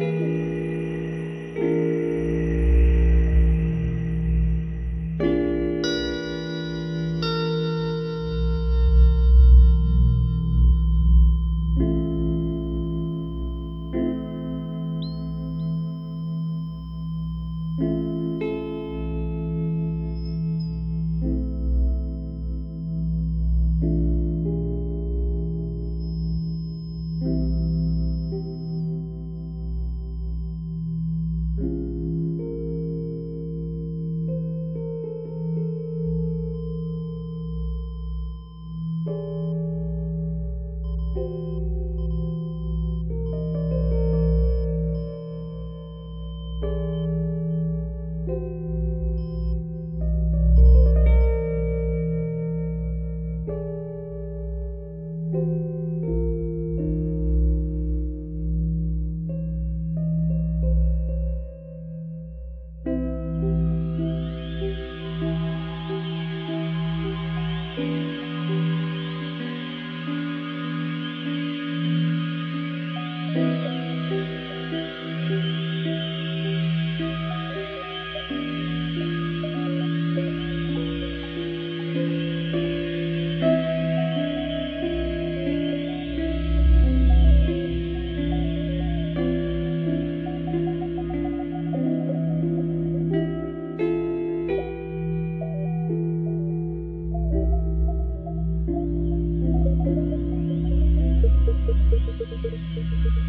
Música どこまでいってるの?